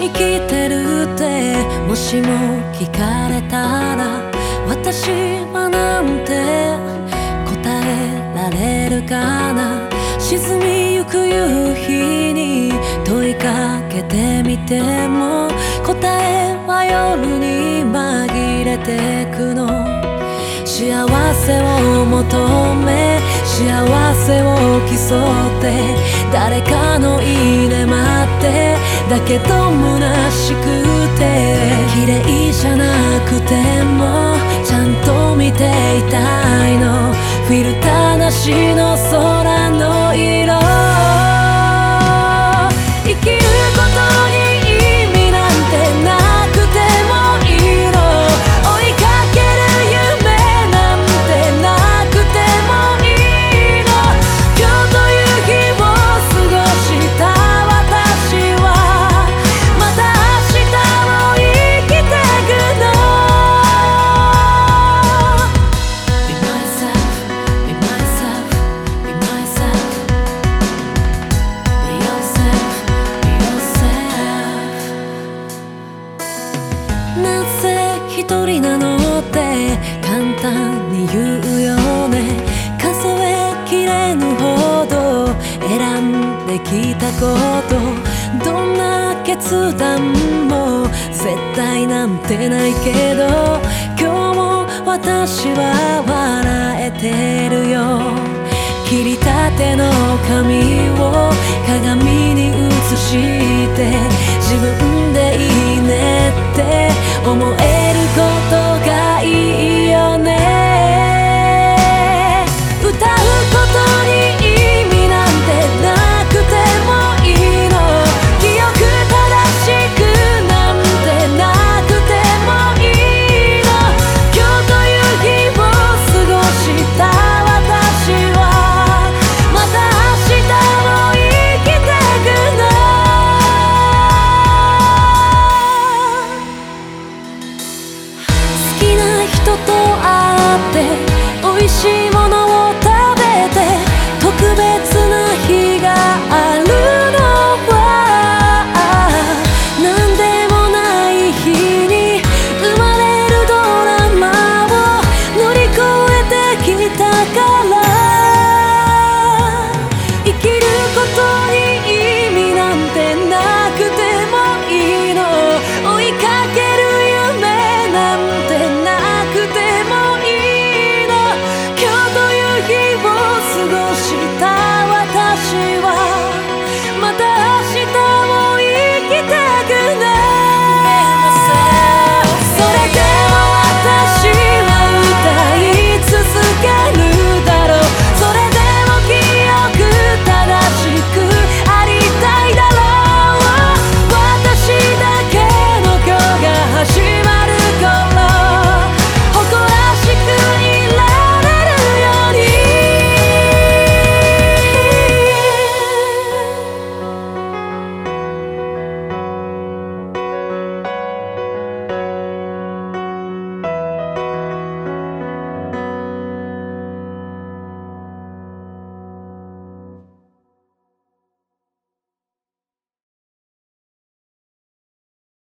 生きてるってもしも聞かれたら私はなんて答えられるかな。沈みゆく夕日に問いかけてみても答えは夜に紛れてくの。幸せを求め幸せを競って誰かのいいね待ってだけど虚しくて綺麗じゃなくてもちゃんと見ていたいの。フィルターなしの空できたことどんな決断も絶対なんてないけど今日も私は笑えてるよ。切りたての髪を鏡に映して自分人と会って美味しいものを